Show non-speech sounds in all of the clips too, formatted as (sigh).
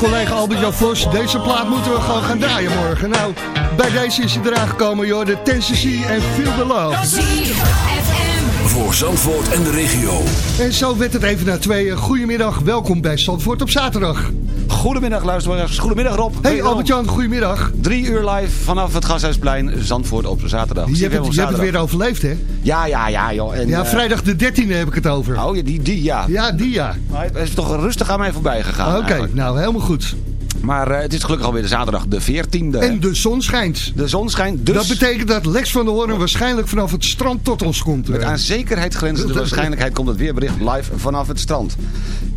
collega Albert-Jan Vos... deze plaat moeten we gewoon gaan draaien morgen. Nou, bij deze is hij eraan gekomen, joh. De Tennessee en Feel the Love. Voor Zandvoort en de regio. En zo werd het even naar tweeën. Goedemiddag, welkom bij Zandvoort op zaterdag. Goedemiddag luisteraars, goedemiddag Rob. Hey Albert-Jan, goedemiddag. Drie uur live vanaf het Gashuisplein, Zandvoort op zaterdag. Je, hebt het, je hebt het weer overleefd hè? Ja, ja, ja joh. En, ja, vrijdag de 13e heb ik het over. Oh, die, die ja. Ja, die ja. Maar het is toch rustig aan mij voorbij gegaan Oké, nou helemaal goed. Maar uh, het is gelukkig alweer de zaterdag de 14e. En de zon schijnt. De zon schijnt. Dus... Dat betekent dat Lex van der Hoorn waarschijnlijk vanaf het strand tot ons komt. Met aan zekerheid grenzende (laughs) waarschijnlijkheid komt het weerbericht live vanaf het strand.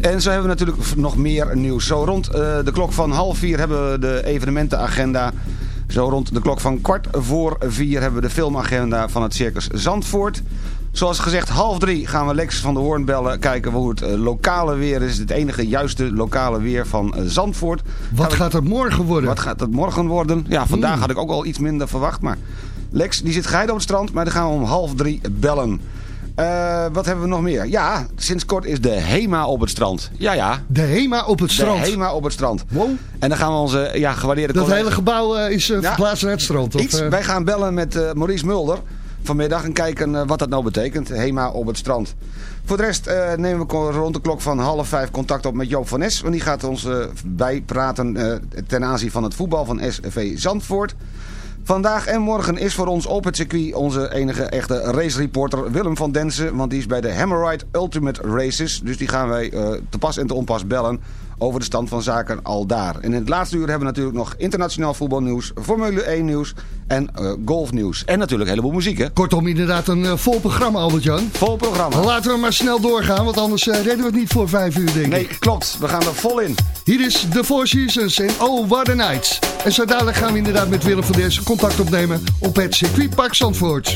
En zo hebben we natuurlijk nog meer nieuws. Zo rond uh, de klok van half vier hebben we de evenementenagenda. Zo rond de klok van kwart voor vier hebben we de filmagenda van het Circus Zandvoort. Zoals gezegd, half drie gaan we Lex van der Hoorn bellen. Kijken hoe het uh, lokale weer is. Het enige juiste lokale weer van uh, Zandvoort. Wat gaat het morgen worden? Wat gaat het morgen worden? Ja, vandaag had ik ook al iets minder verwacht. Maar Lex die zit geheid op het strand. Maar dan gaan we om half drie bellen. Uh, wat hebben we nog meer? Ja, sinds kort is de HEMA op het strand. Ja, ja. De HEMA op het strand? De HEMA op het strand. Wow. En dan gaan we onze ja, gewaardeerde Dat hele gebouw uh, is uh, verplaatst naar het strand? Iets. Of, Wij gaan bellen met Maurice Mulder vanmiddag en kijken wat dat nou betekent. HEMA op het strand. Voor de rest uh, nemen we rond de klok van half vijf contact op met Joop van Nes. Want die gaat ons uh, bijpraten uh, ten aanzien van het voetbal van SV Zandvoort. Vandaag en morgen is voor ons op het circuit onze enige echte racereporter Willem van Densen. Want die is bij de Hammerride Ultimate Races. Dus die gaan wij te pas en te onpas bellen over de stand van zaken al daar. En in het laatste uur hebben we natuurlijk nog internationaal voetbalnieuws, Formule 1 nieuws en uh, golfnieuws. En natuurlijk een heleboel muziek, hè? Kortom, inderdaad een uh, vol programma, Albert-Jan. Vol programma. Laten we maar snel doorgaan, want anders uh, redden we het niet voor vijf uur, denk nee, ik. Nee, klopt. We gaan er vol in. Hier is The Four Seasons en Oh, What a Night. En zo dadelijk gaan we inderdaad met Willem van Dessen contact opnemen op het circuitpark Zandvoort.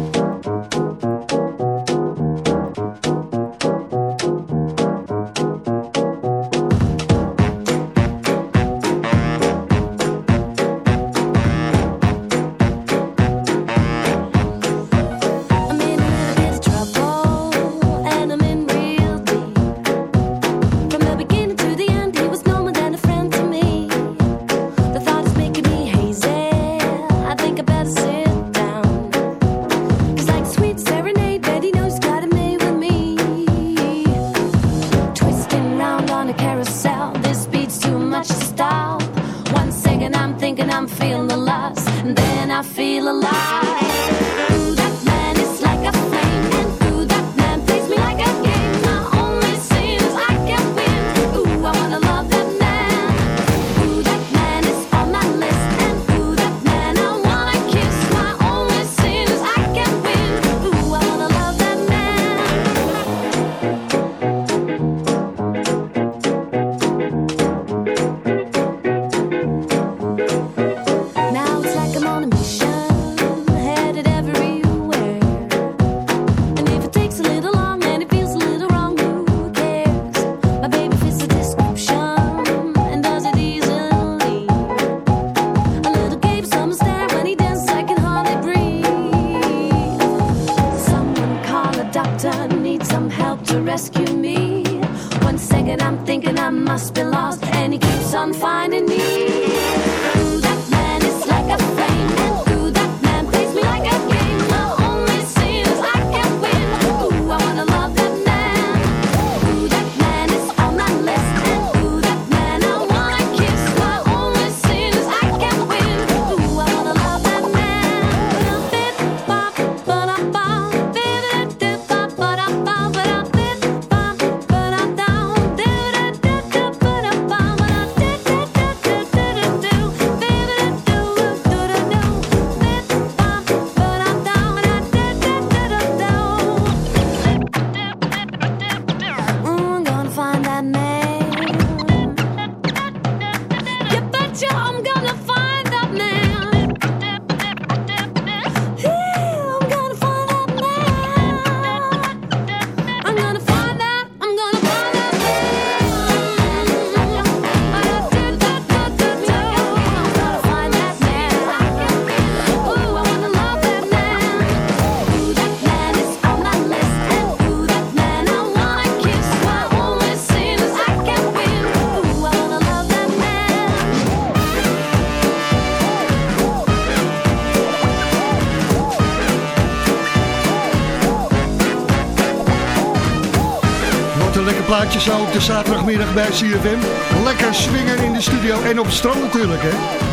Plaatje zo op de zaterdagmiddag bij CFM. Lekker swingen in de studio en op het strand natuurlijk, hè.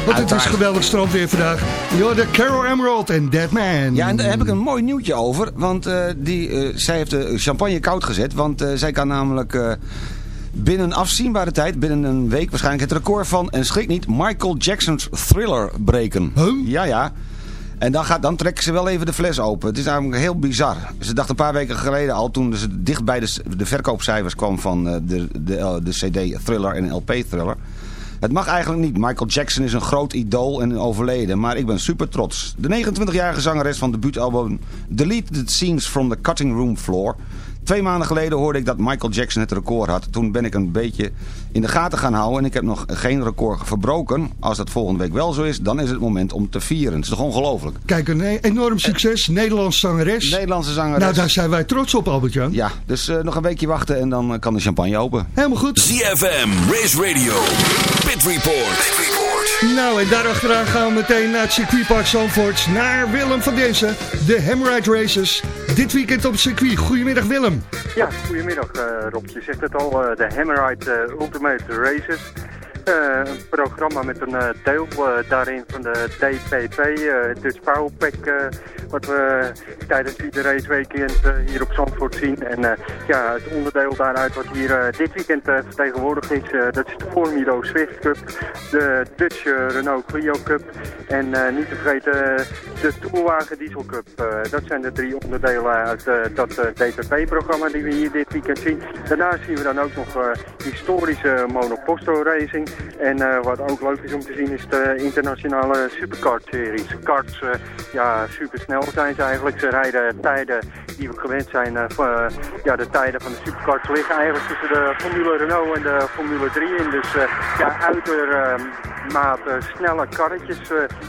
Want het is geweldig strand weer vandaag. You're de Carol Emerald en Dead Man. Ja, en daar heb ik een mooi nieuwtje over. Want eh, die, eh, zij heeft de champagne koud gezet. Want eh, zij kan namelijk binnen afzienbare tijd, binnen een week waarschijnlijk... het record van, en schrik niet, Michael Jackson's Thriller breken. Huh? Ja, ja. En dan, gaat, dan trekken ze wel even de fles open. Het is namelijk heel bizar. Ze dacht een paar weken geleden al, toen ze dicht bij de, de verkoopcijfers kwam van eh, de, de, eh, de CD Thriller en LP Thriller. Het mag eigenlijk niet. Michael Jackson is een groot idool en overleden. Maar ik ben super trots. De 29-jarige zangeres van debuutalbum Delete the Scenes from the Cutting Room Floor... Twee maanden geleden hoorde ik dat Michael Jackson het record had. Toen ben ik een beetje in de gaten gaan houden. En ik heb nog geen record verbroken. Als dat volgende week wel zo is, dan is het moment om te vieren. Het is toch ongelooflijk? Kijk, een e- enorm succes. Nederlands zangeres. Nederlandse zangeres. Nou, daar zijn wij trots op, Albert-Jan. Ja, dus eh, nog een weekje wachten en dan eh, kan de champagne open. Helemaal goed. ZFM, Race Radio, Pit Report. Nou, en daarachteraan gaan we meteen naar het circuitpark Zandvoort. Naar Willem van Densen. De Hamride Races. Dit weekend op circuit. Goedemiddag Willem. Ja, goedemiddag eh, Rob. Je zegt het al, eh, de Hammerite eh, Ultimate Races. Eh, een programma met een eh, deel eh, daarin van de DPP, Dutch Powerpack, wat we tijdens iedere raceweekend hier op Zandvoort zien. En ja, het onderdeel daaruit wat hier dit weekend vertegenwoordigd is, dat is de Formido Swift Cup, de Dutch Renault Clio Cup en niet te vergeten de Tourwagen Diesel Cup. dat zijn de drie onderdelen uit dat DPP-programma die we hier dit weekend zien. Daarnaast zien we dan ook nog historische monoposto racing. En uh, wat ook leuk is om te zien is de internationale superkart-series. Karts, uh, ja, supersnel zijn ze eigenlijk. Ze rijden tijden die we gewend zijn. Uh, ja, de tijden van de superkarts liggen eigenlijk tussen de Formule Renault en de Formule 3 in. Dus ja, uitermate snelle karretjes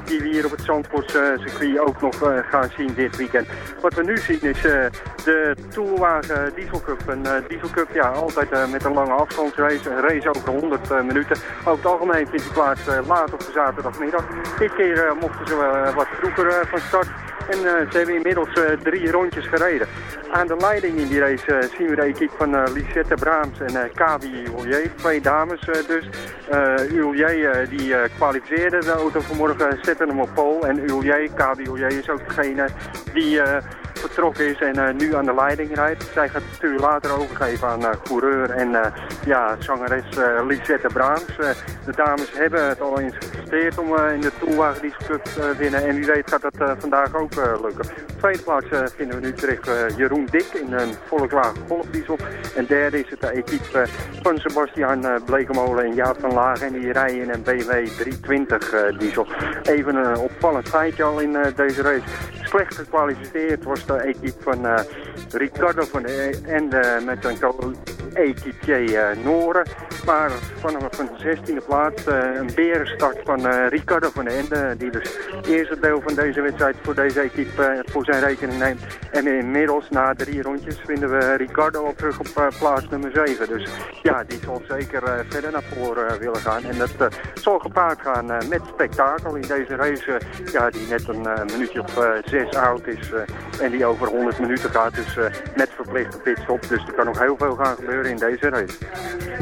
die we hier op het Zandvoort circuit ook nog gaan zien dit weekend. Wat we nu zien is de Tourwagen Diesel Cup. Een Diesel Cup, ja, altijd met een lange afstandsrace. Een race over 100 minuten. Over het algemeen vindt die plaats uh, laat op de zaterdagmiddag. Dit keer uh, mochten ze uh, wat vroeger van start. En ze hebben inmiddels drie rondjes gereden. Aan de leiding in die race zien we de equipe van Lisette Braams en Kavi Ullier. Twee dames dus. Ullier die kwalificeerde de auto vanmorgen, zette hem op pol. En Ullier, Kavi Ullier is ook degene die vertrokken is en uh, nu aan de leiding rijdt. Zij gaat het stuur later overgeven aan uh, coureur en uh, ja, zangeres Lisette Braams. de dames hebben het al eens gepresteerd om in de Toolwagen die Cup te winnen. En wie weet gaat dat vandaag ook lukken. tweede plaats vinden we nu terug Jeroen Dik in een Volkswagen Golfdiesel. En derde is het de equipe van Sebastian Blekemolen en Jaap van Lagen. En die rijden in een BMW 320 diesel. Even een opvallend feitje al in deze race. Slecht gekwalificeerd was equipe van uh, Ricardo van de Ende met een co-equipe uh, Noren. Maar vanaf van de 16e plaats een berenstart van Ricardo van de Ende. Die dus het eerste deel van deze wedstrijd voor deze equipe voor zijn rekening neemt. En inmiddels na drie rondjes vinden we Ricardo al terug op plaats nummer 7. Dus ja, die zal zeker verder naar voren willen gaan. En dat zal gepaard gaan met spektakel in deze race. ja, die net een minuutje of zes oud is. en die over 100 minuten gaat. Dus uh, met verplichte pitstop. Dus er kan nog heel veel gaan gebeuren in deze race.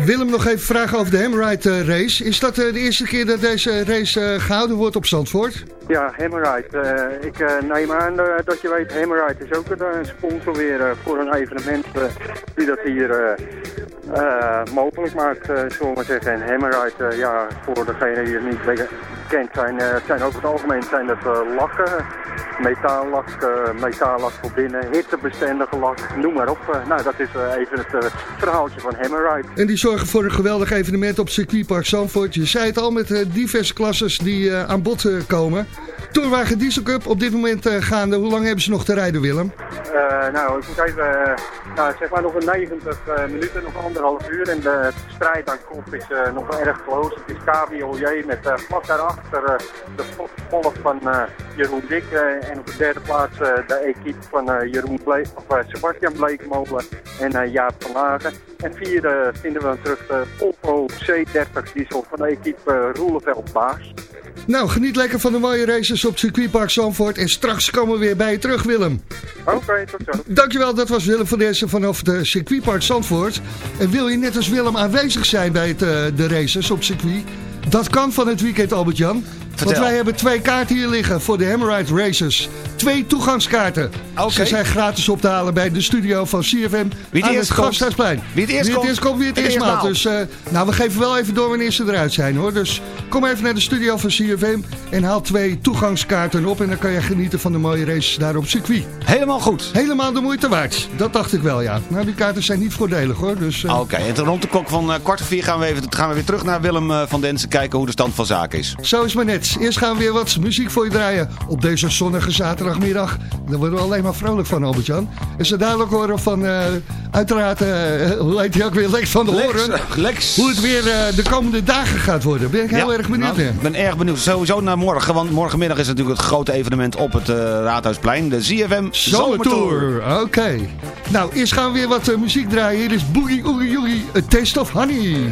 Willem, nog even vragen over de Hamride uh, race. Is dat uh, de eerste keer dat deze race gehouden wordt op Zandvoort? Ja, Hammerite. ik neem aan dat je weet, Hammerite is ook een sponsor weer voor een evenement die dat hier mogelijk maakt, zullen we maar zeggen. En Hammerite, ja, voor degenen die het niet kent zijn, zijn over het algemeen zijn dat lakken metaallak, uh, metaallak voor binnen, hittebestendige lak, noem maar op. Nou, dat is even het verhaaltje van Hammerride. En die zorgen voor een geweldig evenement op circuitpark Zandvoort. Je zei het al, met diverse klasses die aan bod komen. Tourwagen Diesel Cup op dit moment gaande. Hoe lang hebben ze nog te rijden, Willem? nou, ik moet even, nou, zeg maar nog een 90 minuten, nog anderhalf uur. En de strijd aan kop is nog wel erg close. Het is KBOJ met vlak daarachter de volk van Jeroen Dik en op de derde plaats de equipe van Jeroen Ble of, Sebastian Bleekmolen en Jaap van Lagen. En vierde vinden we terug de Oppo C30 diesel van de equipe Roeleveld Baas. Nou, geniet lekker van de mooie op circuitpark Zandvoort. En straks komen we weer bij je terug, Willem. Oké, okay, tot zo. Dankjewel, dat was Willem van Dessen vanaf de circuitpark Zandvoort. En wil je net als Willem aanwezig zijn bij het, de races op circuit... Dat kan van het weekend, Albert-Jan. Want wij hebben twee kaarten hier liggen voor de Hammerite Races. Twee toegangskaarten. Okay. Ze zijn gratis op te halen bij de studio van CFM wie aan het Gasthuisplein. Wie het eerst, wie het eerst komt, wie het eerst maalt. Dus uh, nou, we geven wel even door wanneer ze eruit zijn hoor. Dus kom even naar de studio van CFM en haal twee toegangskaarten op. En dan kan je genieten van de mooie races daar op circuit. Helemaal goed. Helemaal de moeite waard. Dat dacht ik wel, ja. Nou, die kaarten zijn niet voordelig hoor. Dus, uh... Oké, okay. en rond de klok van uh, kwart of vier gaan we, even, gaan we weer terug naar Willem van Densen kijken hoe de stand van zaken is. Zo is maar net. Eerst gaan we weer wat muziek voor je draaien op deze zonnige zaterdagmiddag. Daar worden we alleen maar vrolijk van, Albert-Jan. En ze dadelijk horen van, uh, uiteraard, uh, hoe heet hij ook weer, Lex van de Horen. Lex, Lex. Hoe het weer uh, de komende dagen gaat worden. Ben ik heel erg benieuwd nou, Ik ben erg benieuwd. Sowieso naar morgen, want morgenmiddag is natuurlijk het grote evenement op het Raadhuisplein. De ZFM Zomertour. Oké. Okay. Nou, eerst gaan we weer wat muziek draaien. Hier is Boogie Oogie Oogie, A Taste of Honey.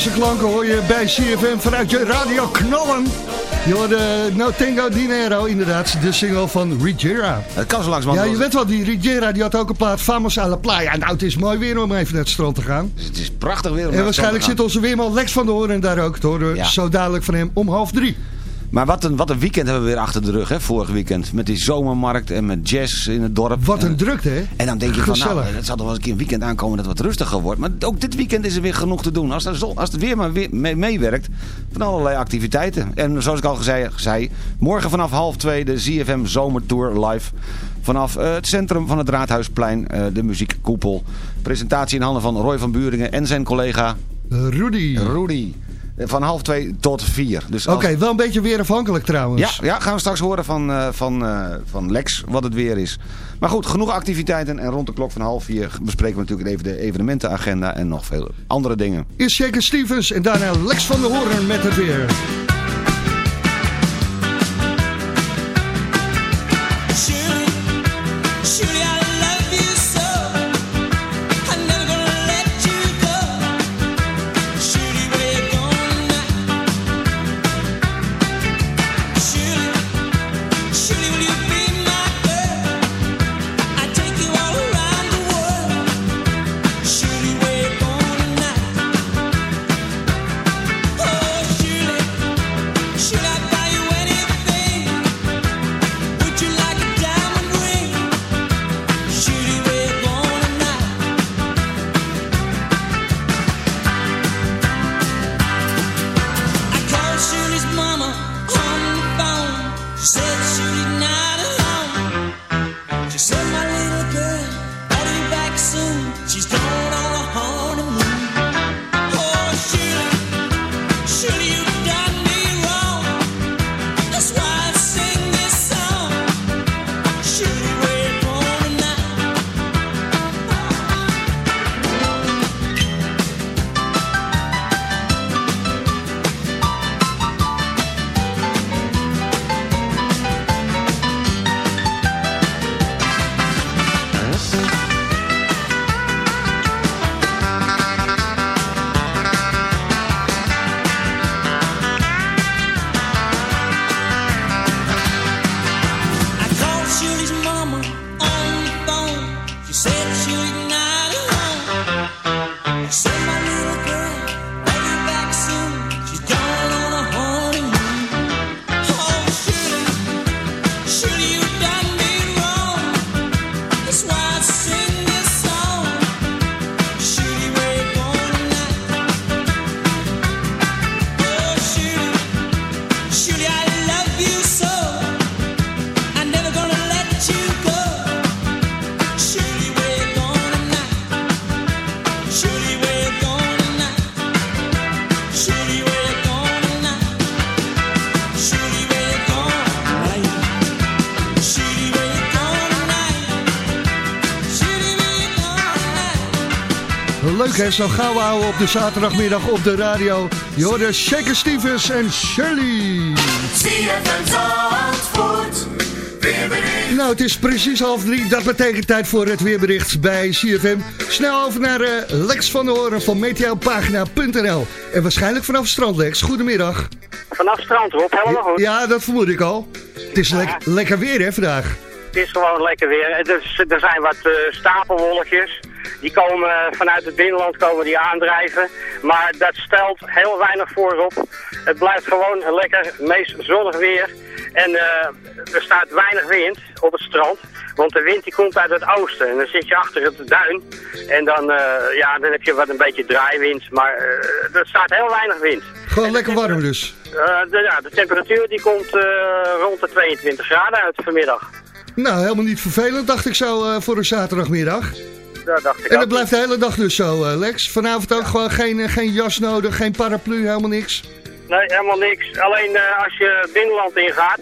Zomerse klanken hoor je bij CFM vanuit je radio knallen. Je hoorde No Tengo Dinero, inderdaad, de single van Rigera. Het kan zo langzamerhand. Ja, je weet wel, die Rigera die had ook een plaat Famos à la Playa. Nou, het is mooi weer om even naar het strand te gaan. Het is prachtig weer. om En waarschijnlijk zit onze weerman Lex van de Hoorn daar ook te horen. Ja. Zo dadelijk van hem om half drie. Maar wat een, wat een weekend hebben we weer achter de rug, hè, vorig weekend. Met die zomermarkt en met jazz in het dorp. Wat een En- drukte, hè? En dan denk je van, nou, het zal toch wel eens een keer een weekend aankomen dat het wat rustiger wordt. Maar ook dit weekend is er weer genoeg te doen. Als, als het weer maar weer mee, meewerkt, van allerlei activiteiten. En zoals ik al zei, zei morgen vanaf half twee de ZFM Zomertour live. Vanaf eh, het centrum van het Raadhuisplein, eh, de muziekkoepel. Presentatie in handen van Roy van Buringen en zijn collega Rudy. Rudy. Van half twee tot vier. Dus als- wel een beetje weer afhankelijk trouwens. ja, ja, gaan we straks horen van, eh, van, eh, van Lex wat het weer is. Maar goed, genoeg activiteiten. En rond de klok van half vier bespreken we natuurlijk even de evenementenagenda en nog veel andere dingen. Eerst Shaker Stevens en daarna Lex van de Hoorn met het weer. You be Leuk hè, zo gauw houden op de zaterdagmiddag op de radio. Je hoorde Shaker Stevens en Shirley. Nou, het is precies half drie. Dat betekent tijd voor het weerbericht bij CFM. Snel over naar eh, Lex van der Hoorn van meteopagina.nl. En waarschijnlijk vanaf strand, Lex. Goedemiddag. Vanaf strand, Rob, helemaal goed. Ja, dat vermoed ik al. Het is lek- lekker weer hè vandaag. Het is gewoon lekker weer. Er, is- er zijn wat eh, stapelwolkjes. Die komen eh, vanuit het binnenland komen die aandrijven. Maar dat stelt heel weinig voor op. Het blijft gewoon lekker, meest zonnig weer. En eh, er staat weinig wind op het strand. Want de wind die komt uit het oosten. En dan zit je achter het duin. En dan, eh, ja, dan heb je wat een beetje draaiwind. Maar er staat heel weinig wind. Gewoon lekker warm dus. De, ja, de temperatuur die komt rond de 22 graden uit vanmiddag. Nou, helemaal niet vervelend, dacht ik zo voor een zaterdagmiddag. Dat dacht ik En dat ook. blijft de hele dag dus zo, eh, Lex. Vanavond ook gewoon geen, eh, geen jas nodig, geen paraplu, helemaal niks. Nee, helemaal niks. Alleen eh, als je binnenland ingaat,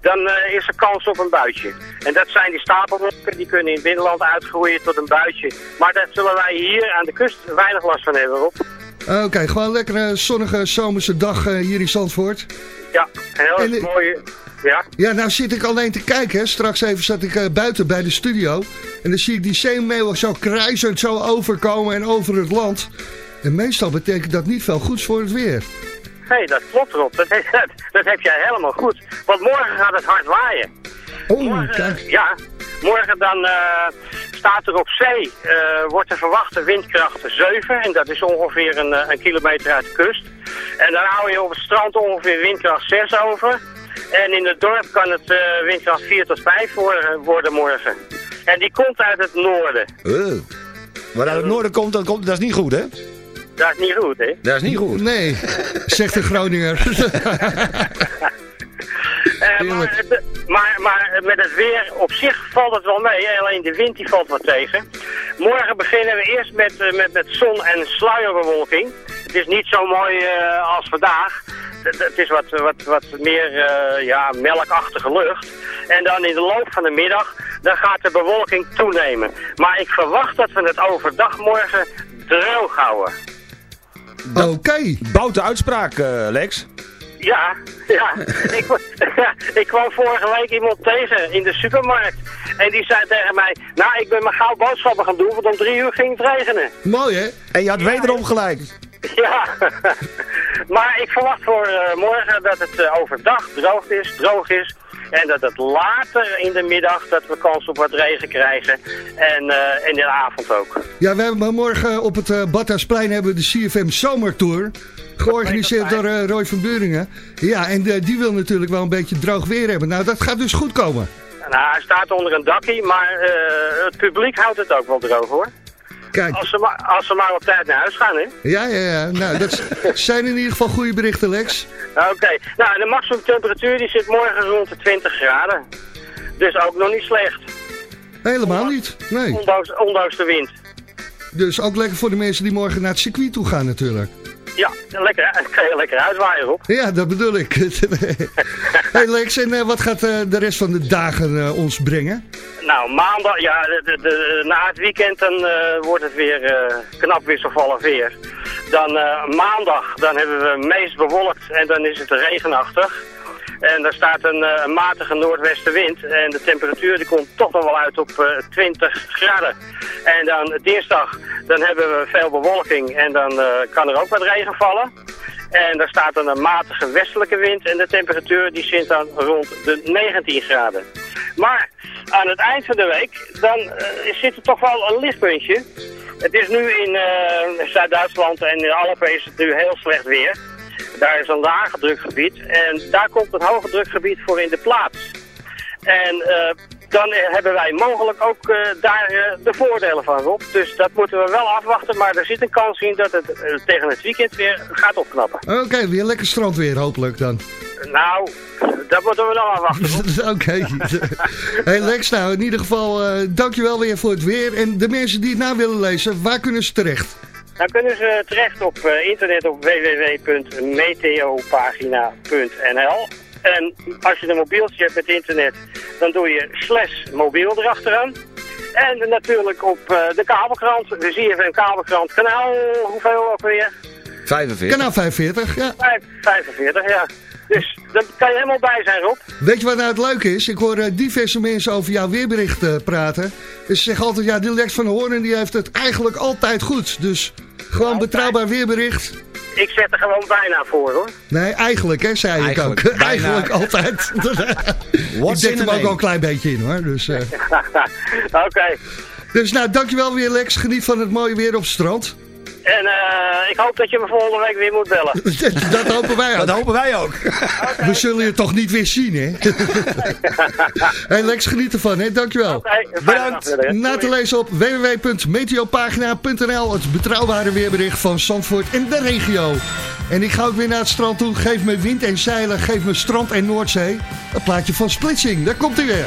dan is er kans op een buitje. En dat zijn die stapelwolken, die kunnen in het binnenland uitgroeien tot een buitje. Maar daar zullen wij hier aan de kust weinig last van hebben, Rob. Oké, gewoon een lekkere zonnige zomerse dag hier in Zandvoort. Ja, heel En, eh, mooie... Ja, Ja, nou zit ik alleen te kijken. Hè. Straks even zat ik buiten bij de studio. En dan zie ik die zeemeeuwen zo kruisend zo overkomen en over het land. En meestal betekent dat niet veel goeds voor het weer. nee, dat klopt, Rob. Dat, dat, dat heb jij helemaal goed. Want morgen gaat het hard waaien. Oh, Morgen, kijk. ja, morgen dan eh, staat er op zee, eh, wordt de verwachte windkracht 7. En dat is ongeveer een, eh, een kilometer uit de kust. En dan hou je op het strand ongeveer windkracht 6 over. En in het dorp kan het windkracht 4 tot 5 worden, worden morgen. En die komt uit het noorden. Uh. Waar uit het noorden komt, dat, komt, dat is niet goed, hè? Dat is niet goed, hè? Dat is niet goed. Nee, zegt de Groninger. (laughs) Eh, Heerlijk. maar, het- maar, maar met het weer op zich valt het wel mee. Alleen de wind die valt wat tegen. Morgen beginnen we eerst met, eh, met, met zon en sluierbewolking. Het is niet zo mooi eh, als vandaag. Het, het is wat, wat, wat meer eh, ja, melkachtige lucht. En dan in de loop van de middag dan gaat de bewolking toenemen. Maar ik verwacht dat we het overdag morgen droog houden. Oké. Bout de uitspraak, eh, Lex. Ja, (laughs) ja. ik, (laughs) ik kwam vorige week iemand tegen in de supermarkt. En die zei tegen mij, nou ik ben mijn gauw boodschappen gaan doen, want om drie uur ging het regenen. Mooi hè? En je had wederom gelijk. (laughs) Ja, maar ik verwacht voor eh, morgen dat het eh, overdag droog is, droog is. En dat het later in de middag dat we kans op wat regen krijgen. En, eh, en in de avond ook. Ja, we hebben morgen op het Badhuisplein hebben we de CFM Zomertour. Georganiseerd door eh, Roy van Buringen. Ja, en die wil natuurlijk wel een beetje droog weer hebben. Nou, dat gaat dus goed komen. Nou, hij staat onder een dakkie, maar eh, het publiek houdt het ook wel droog hoor. Kijk, Als ze, maar, als ze maar op tijd naar huis gaan, hè. ja, ja, ja. Nou, dat (laughs) zijn in ieder geval goede berichten, Lex. Oké, nou de maximum temperatuur die zit morgen rond de 20 graden. Dus ook nog niet slecht, Helemaal niet. Nee. ondanks, ondanks de wind. Dus ook lekker voor de mensen die morgen naar het circuit toe gaan natuurlijk. Ja, lekker, (laughs) lekker uitwaaien op. Ja, dat bedoel ik. (laughs) hey Lex, en eh, wat gaat eh, de rest van de dagen eh, ons brengen? Nou, maandag, ja, de, na het weekend dan wordt het weer eh, knap wisselvallig weer. Dan maandag, dan hebben we meest bewolkt en dan is het regenachtig. En daar staat een, eh, een matige noordwestenwind en de temperatuur die komt toch nog wel uit op eh, 20 graden. En dan dinsdag, dan hebben we veel bewolking en dan eh, kan er ook wat regen vallen. En daar staat dan een matige westelijke wind en de temperatuur die zit dan rond de 19 graden. Maar aan het eind van de week, dan eh, zit er toch wel een lichtpuntje. Het is nu in eh, Zuid-Duitsland en in Alpen is het nu heel slecht weer. Daar is een lage drukgebied en daar komt een hoge drukgebied voor in de plaats. En eh, dan hebben wij mogelijk ook eh, daar eh, de voordelen van op. Dus dat moeten we wel afwachten, maar er zit een kans in dat het tegen het weekend weer gaat opknappen. Oké, weer lekker strand weer hopelijk dan. Nou, dat moeten we nog afwachten. (laughs) Oké. (laughs) hey Lex, nou in ieder geval dankjewel weer voor het weer. En de mensen die het na willen lezen, waar kunnen ze terecht? Dan kunnen ze terecht op eh, internet op www.meteopagina.nl. En als je een mobieltje hebt met internet, dan doe je slash mobiel erachteraan. En natuurlijk op eh, de kabelkrant, de ZFM kabelkrant, kanaal, hoeveel ook weer? 45. Kanaal 45, ja. Vijf- 45, ja. Dus dan kan je helemaal bij zijn, Rob. Weet je wat nou het leuke is? Ik hoor eh, diverse mensen over jouw weerbericht eh, praten. Dus ze zeggen altijd, ja, die Lex van Hoorn die heeft het eigenlijk altijd goed. Dus gewoon betrouwbaar weerbericht. Ik zet er gewoon bijna voor, hoor. Nee, eigenlijk, hè, zei Eigenlijk, ik ook. bijna. eigenlijk altijd. (laughs) ik er a ook name? een klein beetje in, hoor. Dus, eh, (laughs) Oké. dus nou, dankjewel weer, Lex. Geniet van het mooie weer op het strand. En eh, ik hoop dat je me volgende week weer moet bellen. (laughs) Dat hopen wij ook. Dat hopen wij ook. (laughs) We zullen je toch niet weer zien, hè? (laughs) hey Lex, geniet ervan, hè? Dankjewel. Fijne Bedankt. dag. Na te lezen op www.meteopagina.nl Het betrouwbare weerbericht van Zandvoort en de regio. En ik ga ook weer naar het strand toe. Geef me wind en zeilen, geef me strand en Noordzee. Een plaatje van Splitsing, daar komt hij weer.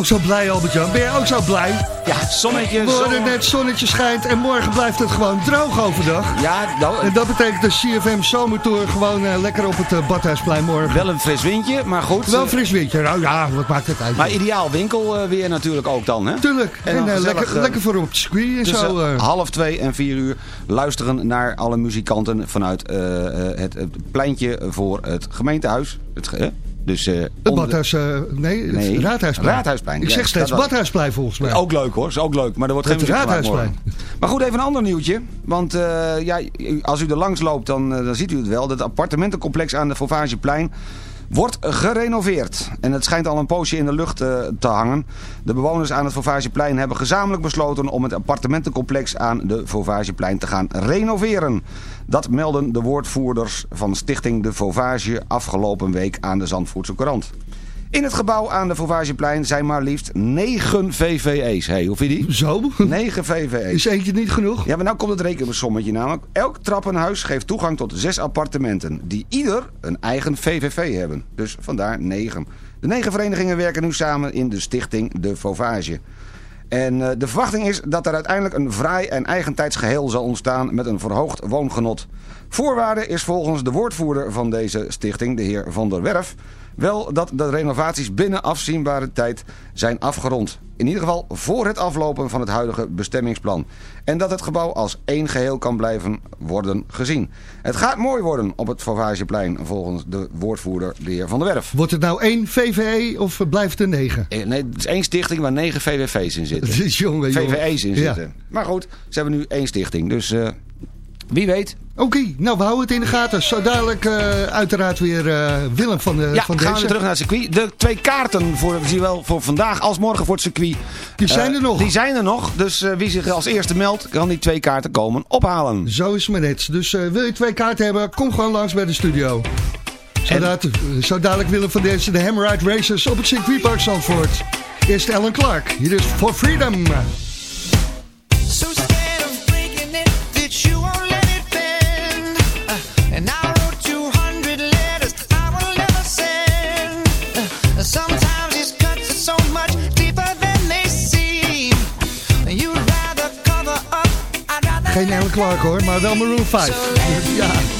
Ook zo blij, Albert-Jan? Ben jij ook zo blij? Ja, zonnetje. We net, zonnetje schijnt en morgen blijft het gewoon droog overdag. Ja, nou, En dat betekent de CFM Zomertour gewoon eh, lekker op het eh, Badhuisplein morgen. wel een fris windje, maar goed. Wel fris windje. Nou ja, wat maakt het uit? Maar ideaal winkel eh, weer natuurlijk ook dan, hè? Tuurlijk. En En, dan gezellig, lekker, lekker voor op het circuit en zo. half twee en vier uur luisteren naar alle muzikanten vanuit het, het pleintje voor het gemeentehuis. Het? Dus, eh, Het onder- Badhuis, eh, nee, het Nee, Raadhuisplein. Raadhuisplein, Ik ja, zeg steeds dat Badhuisplein volgens mij. Ook leuk hoor, is ook leuk. Maar er wordt geen Het Raadhuisplein. Maar goed, even een ander nieuwtje. Want eh, ja, als u er langs loopt, dan, dan ziet u het wel. Het appartementencomplex aan de Fauvageplein wordt gerenoveerd. En het schijnt al een poosje in de lucht eh, te hangen. De bewoners aan het Fauvageplein hebben gezamenlijk besloten om het appartementencomplex aan de Fauvageplein te gaan renoveren. Dat melden de woordvoerders van Stichting De Fauvage afgelopen week aan de Zandvoortse Courant. In het gebouw aan de Fauvageplein zijn maar liefst 9 VVE's. Hey, hoe vind je die? Zo? 9 VVE's. Is eentje niet genoeg? Ja, maar nou komt het rekensommetje namelijk. Elk trappenhuis geeft toegang tot zes appartementen. Die ieder een eigen VVV hebben. Dus vandaar negen. De negen verenigingen werken nu samen in de stichting De Fauvage. En eh, de verwachting is dat er uiteindelijk een fraai en eigentijds geheel zal ontstaan met een verhoogd woongenot. Voorwaarde is volgens de woordvoerder van deze stichting, de heer Van der Werf, wel dat de renovaties binnen afzienbare tijd zijn afgerond. In ieder geval voor het aflopen van het huidige bestemmingsplan. En dat het gebouw als één geheel kan blijven worden gezien. Het gaat mooi worden op het Fauvageplein volgens de woordvoerder de heer Van der Werf. Wordt het nou één VVE of blijft er negen? Eh, Nee, het is één stichting waar negen VVV's in zitten. (laughs) Jongen, jongen. VVE's in Ja. zitten. Maar goed, ze hebben nu één stichting. Dus eh, wie weet. Oké, nou we houden het in de gaten. Zo dadelijk eh, uiteraard weer eh, Willem van, de Ja, van gaan we deze. terug naar het circuit. De twee kaarten voor, zowel voor vandaag als morgen voor het circuit. Die zijn eh, er nog. Die zijn er nog. Dus eh, wie zich als eerste meldt, kan die twee kaarten komen ophalen. Zo is het maar net. Dus eh, wil je twee kaarten hebben, kom gewoon langs bij de studio. Zo, En- dat- zo dadelijk Willem van deze de Hammerite Races op het circuitpark Zandvoort. Eerst Ellen Clark. Hier is For Freedom. Geen Ellen Clark hoor, maar wel Maroon 5. Ja.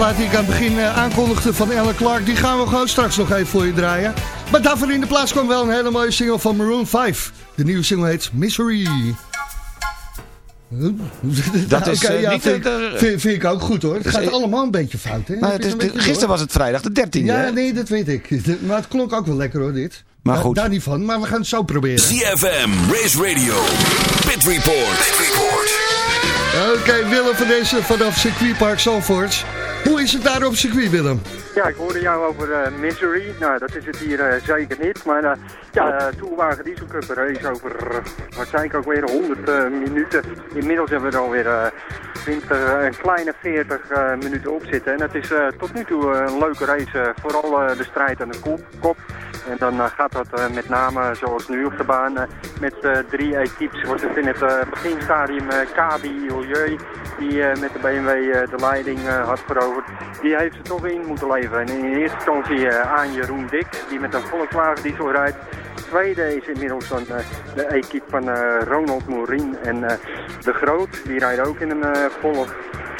Plaat die ik aan het begin eh, aankondigde van Ellen Clark, die gaan we gewoon straks nog even voor je draaien. Maar daarvoor in de plaats kwam wel een hele mooie single van Maroon 5. De nieuwe single heet Misery. Dat is, Oké, eh, ja, niet vind, de- ik- vind, vind ik ook goed hoor. Het Dus, gaat eh, allemaal een beetje fout. Hè? Het is, beetje gisteren door? was het vrijdag de 13e. Ja, hè? nee, dat weet ik. Maar het klonk ook wel lekker hoor, dit. Maar goed. Daar niet van, maar we gaan het zo proberen. CFM, Race Radio, Pit Report. Pit Report. Oké, Willem van deze vanaf circuitpark Zalvoort. Hoe is het daar op circuit, Willem? Ja, ik hoorde jou over eh, Misery. Nou, dat is het hier eh, zeker niet. Maar eh, ja, uh, Toelwagen Diesel Cup race over, uh, wat zei ik ook weer, 100 uh, minuten. Inmiddels hebben we er alweer uh, 20, een kleine 40 uh, minuten op zitten. En het is uh, tot nu toe een leuke race. vooral de strijd aan de kop. En dan eh, gaat dat eh, met name, zoals nu op de baan, eh, met drie equipes. Wordt het in het beginstadium Kabi Ilieu, die met de BMW de leiding had veroverd. Die heeft er toch in moeten leveren. En in eerste instantie aan Jeroen Dik, die met een Volkswagen diesel rijdt. Tweede is inmiddels dan de equipe van Ronald Morin en De Groot. Die rijden ook in een Volk,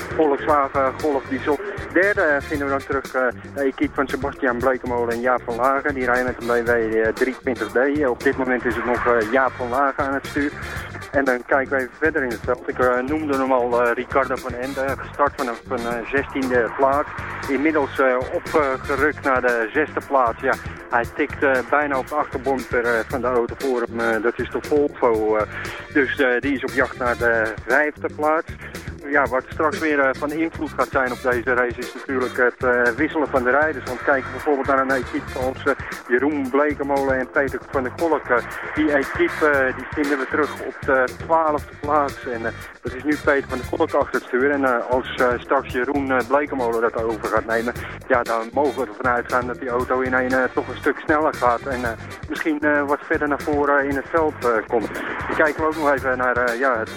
Volkswagen Golf diesel. Derde eh, vinden we dan terug eh, de equipe van Sebastian Blekemolen en Jaap van Lagen. Die rijden met een BMW eh, 320D. Op dit moment is het nog eh, Jaap van Lagen aan het stuur. En dan kijken we even verder in het veld. Ik eh, noemde hem al eh, Ricardo van Ende, gestart vanaf een eh, 16e plaats. Inmiddels eh, opgerukt naar de zesde plaats. Ja, hij tikt eh, bijna op de achterbomper eh, van de auto voor hem. Eh, dat is de Volvo. eh. dus eh, die is op jacht naar de vijfde plaats. Ja, wat straks weer eh, van invloed gaat zijn op deze race is natuurlijk het eh, wisselen van de rijders. Want kijk bijvoorbeeld naar een equipe als eh, Jeroen Blekemolen en Peter van der Kolk. die equipe die vinden we terug op de twaalfde plaats. En dat is nu Peter van der Kolk achter het stuur. En als straks Jeroen Blekemolen dat over gaat nemen, ja, dan mogen we ervan uitgaan dat die auto in een toch een stuk sneller gaat. En misschien wat verder naar voren in het veld komt. Dan kijken we ook nog even naar ja, het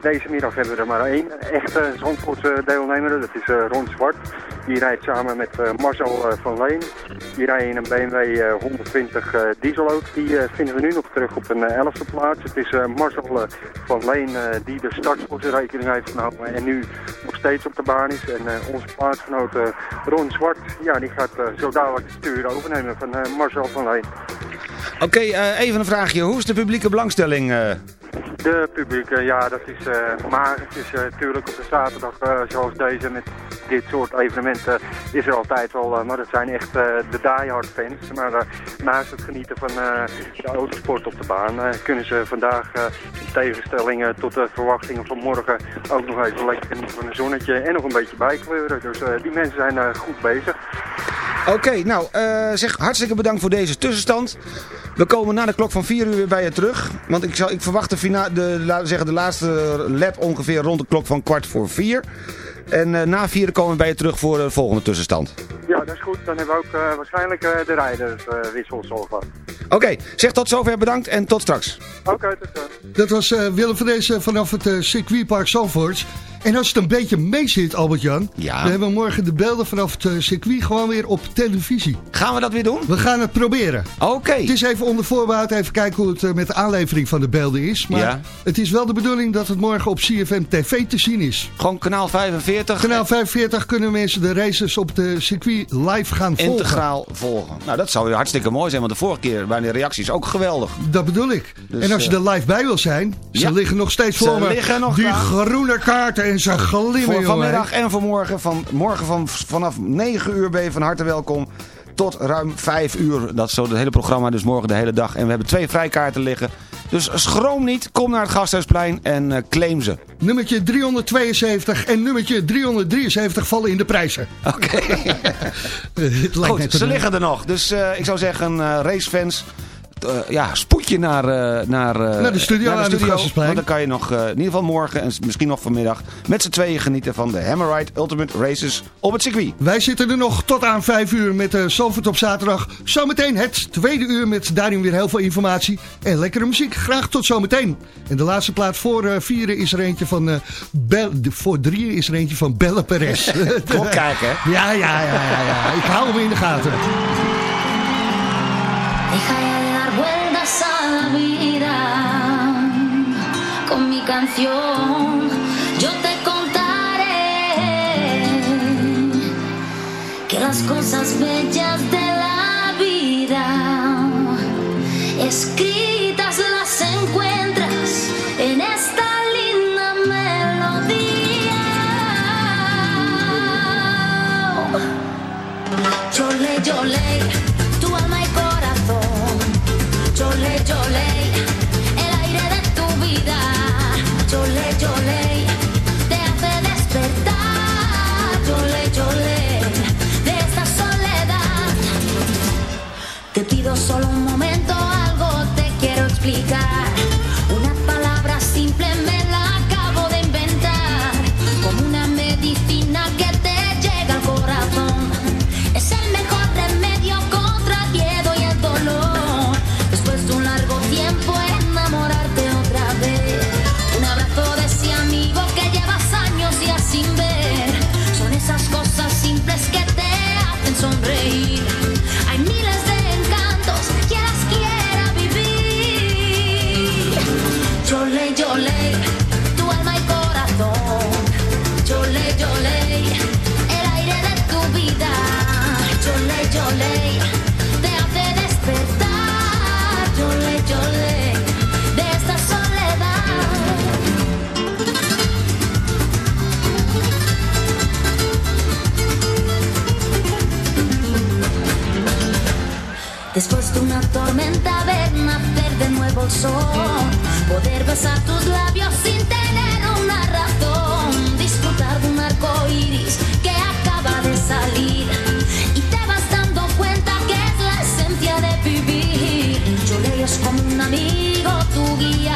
deze middag hebben we er maar één echte Zandvoortse deelnemer. Dat is eh, Ron Zwart. Die rijdt samen met eh, Marcel eh, van Leen. Die rijdt in een BMW eh, 120 eh, diesel ook. Die eh, vinden we nu nog terug op een eh, 11e plaats. Het is eh, Marcel eh, van Leen eh, die de start voor zijn rekening heeft genomen. En nu nog steeds op de baan is. En eh, onze plaatsgenoot eh, Ron Zwart, ja, die gaat eh, zo dadelijk het stuur overnemen van eh, Marcel van Leen. Oké, eh, even een vraagje. Hoe is de publieke belangstelling? Eh? De publiek, eh, ja, dat is uh, maar het is natuurlijk op de zaterdag eh, zoals deze met dit soort evenementen is er altijd wel, eh, maar dat zijn echt eh, de diehard fans. Maar eh, naast het genieten van eh, de autosport op de baan eh, kunnen ze vandaag eh, in tegenstelling eh, tot de verwachtingen van morgen ook nog even lekker genieten van een zonnetje en nog een beetje bijkleuren. Dus eh, die mensen zijn eh, goed bezig. Oké, nou, eh, zeg hartstikke bedankt voor deze tussenstand. We komen na de klok van 4 uur weer bij je terug. Want ik, zal, ik verwacht de, fina- de, laten we zeggen, de laatste lap ongeveer rond de klok van kwart voor 4. En eh, na 4 komen we bij je terug voor de volgende tussenstand. Ja, dat is goed. Dan hebben we ook eh, waarschijnlijk eh, de rijderswissels gehad. Oké, zeg tot zover bedankt en tot straks. Oké, tot zo. Dat was eh, Willem van Dezen vanaf het eh, circuitpark Zandvoort. En als het een beetje meezit, Albert-Jan... Ja. dan hebben we morgen de beelden vanaf het eh, circuit gewoon weer op televisie. Gaan we dat weer doen? We gaan het proberen. Oké. Het is even onder voorbehoud, even kijken hoe het eh, met de aanlevering van de beelden is. Maar Ja. het is wel de bedoeling dat het morgen op CFM TV te zien is. Gewoon kanaal 45. Kanaal 45 kunnen mensen de races op de circuit live gaan volgen. Integraal volgen. Nou, dat zou hartstikke mooi zijn, want de vorige keer waren de reacties ook geweldig. Dat bedoel ik. Dus, en als je eh, er live bij wil zijn, ze ja. liggen nog steeds Ze voor me. liggen nog Die groene kaarten en ze glimmen, Voor vanmiddag en voor morgen. Van, morgen van, vanaf 9 uur ben je van harte welkom. Tot ruim 5 uur. Dat is zo het hele programma, dus morgen de hele dag. En we hebben twee vrijkaarten liggen. Dus schroom niet, kom naar het Gasthuisplein en eh, claim ze. Nummertje 372 en nummertje 373 vallen in de prijzen. (laughs) Oké. (laughs) Goed, ze liggen er nog. Dus eh, ik zou zeggen, eh, racefans... eh, ja, spoed je naar, eh, naar, eh, Naar de studio het Gasthuisplein. Want dan kan je nog, eh, in ieder geval morgen en misschien nog vanmiddag... met z'n tweeën genieten van de Hammerride Ultimate Races op het circuit. Wij zitten er nog tot aan 5 uur met uh, Zalvoort op zaterdag. Zometeen het tweede uur met daarin weer heel veel informatie en lekkere muziek. Graag tot zometeen. En de laatste plaat voor eh, vieren is er eentje van... eh Bel, de, voor drieën is er eentje van Belle Perez. (laughs) (laughs) Kom kijken, hè? Ja, ja, ja, ja, ja. Ik hou hem in de gaten. Yo te contaré que las cosas bellas de la vida escritas besar tus labios sin tener una razón. Disfrutar de un arco iris que acaba de salir. Y te vas dando cuenta que es la esencia de vivir. Yo es como un amigo, tu guía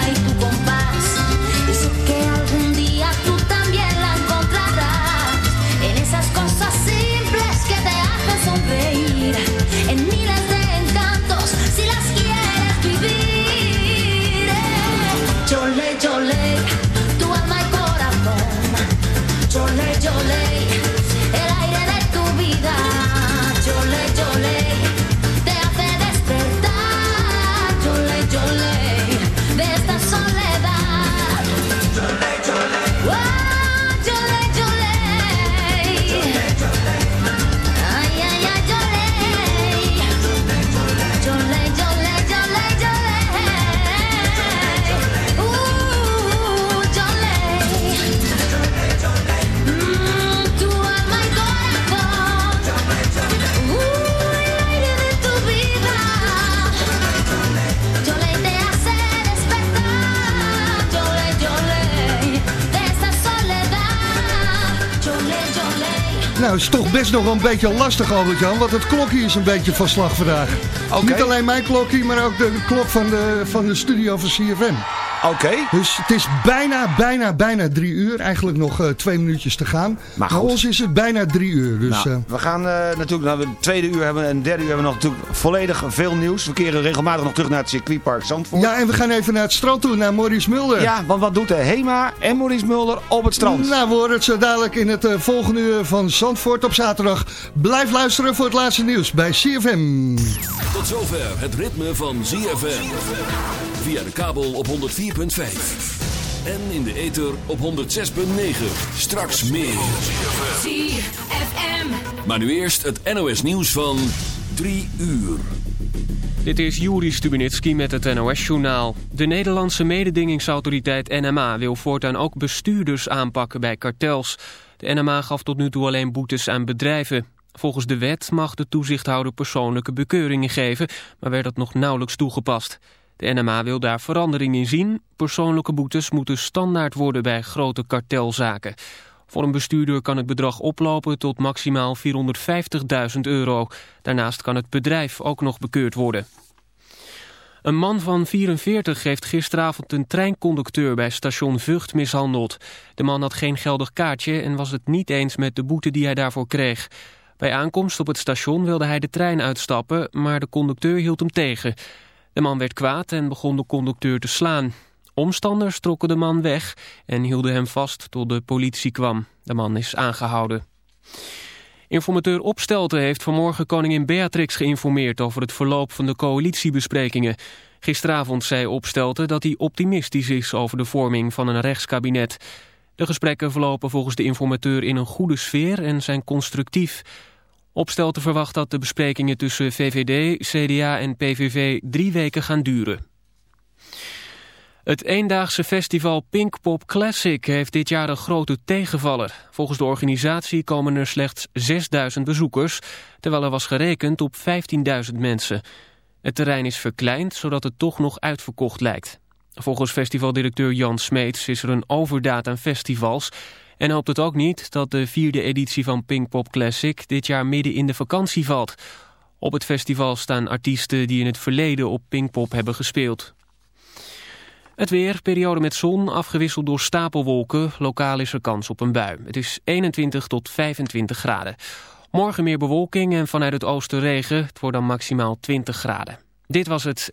Nou, is toch best nog wel een beetje lastig, Albert-Jan, want het klokje is een beetje van slag vandaag. Niet alleen mijn klokje, maar ook de klok van de, van de studio van CFM. Oké. Dus het is bijna, bijna, bijna drie uur. Eigenlijk nog eh, twee minuutjes te gaan. Maar goed. ons is het bijna drie uur. Dus, Nou, eh, we gaan eh, natuurlijk naar het tweede uur hebben en derde uur hebben we nog natuurlijk volledig veel nieuws. We keren regelmatig nog terug naar het circuitpark Zandvoort. ja, en we gaan even naar het strand toe, naar Maurice Mulder. Ja, want wat doet de HEMA en Maurice Mulder op het strand? Nou, we horen het zo dadelijk in het eh, volgende uur van Zandvoort op zaterdag. Blijf luisteren voor het laatste nieuws bij CFM. Tot zover het ritme van ZFM. Via de kabel op 104.5. En in de ether op 106.9. Straks meer. ZFM. Maar nu eerst het NOS nieuws van 3 uur. Dit is Juri Stubenitski met het NOS-journaal. De Nederlandse mededingingsautoriteit NMA wil voortaan ook bestuurders aanpakken bij kartels. De NMA gaf tot nu toe alleen boetes aan bedrijven. Volgens de wet mag de toezichthouder persoonlijke bekeuringen geven, maar werd dat nog nauwelijks toegepast. De NMA wil daar verandering in zien. Persoonlijke boetes moeten standaard worden bij grote kartelzaken. Voor een bestuurder kan het bedrag oplopen tot maximaal 450.000 euro. Daarnaast kan het bedrijf ook nog bekeurd worden. Een man van 44 heeft gisteravond een treinconducteur bij station Vught mishandeld. De man had geen geldig kaartje en was het niet eens met de boete die hij daarvoor kreeg. Bij aankomst op het station wilde hij de trein uitstappen, maar de conducteur hield hem tegen. De man werd kwaad en begon de conducteur te slaan. Omstanders trokken de man weg en hielden hem vast tot de politie kwam. De man is aangehouden. Informateur Opstelten heeft vanmorgen koningin Beatrix geïnformeerd over het verloop van de coalitiebesprekingen. Gisteravond zei Opstelten dat hij optimistisch is over de vorming van een rechtskabinet. De gesprekken verlopen volgens de informateur in een goede sfeer en zijn constructief. Opstelten verwacht dat de besprekingen tussen VVD, CDA en PVV drie weken gaan duren. Het eendaagse festival Pinkpop Classic heeft dit jaar een grote tegenvaller. Volgens de organisatie komen er slechts 6000 bezoekers, terwijl er was gerekend op 15.000 mensen. Het terrein is verkleind, zodat het toch nog uitverkocht lijkt. Volgens festivaldirecteur Jan Smeets is er een overdaad aan festivals... en hoopt het ook niet dat de vierde editie van Pinkpop Classic dit jaar midden in de vakantie valt. Op het festival staan artiesten die in het verleden op Pinkpop hebben gespeeld. Het weer, periode met zon, afgewisseld door stapelwolken. Lokaal is er kans op een bui. Het is 21 tot 25 graden. Morgen meer bewolking en vanuit het oosten regen. Het wordt dan maximaal 20 graden. Dit was het.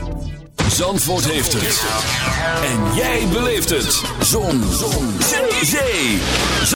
Zandvoort heeft het. En jij beleeft het. Zon. Zon. Zee. Zee.